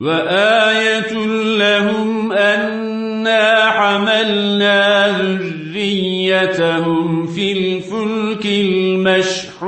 وآية لهم أنا حملنا ذريتهم في الفلك المشحون.